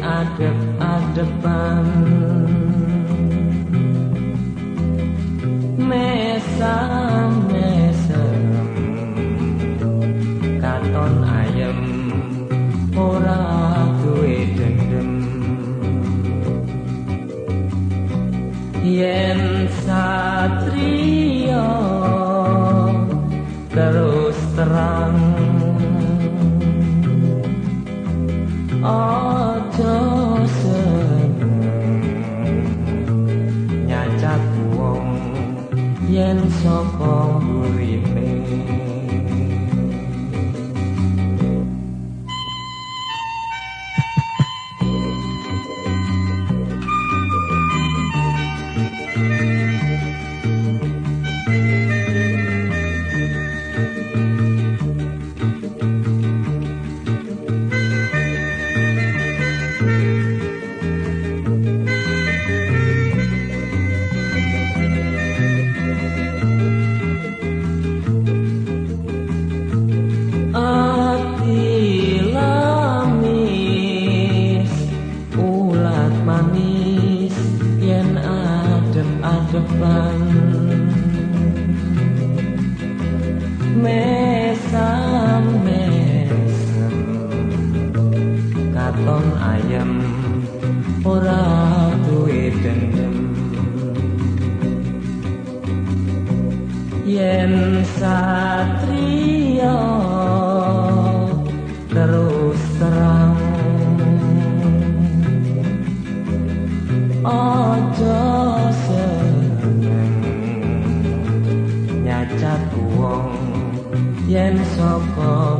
adep-adepan. Mesam-mesam katon ayem ora duwe dendem. Yen satrio terus terang. Oh, yen sapa uripe yen satria terus terang. Ojo cacat wong. Yen saka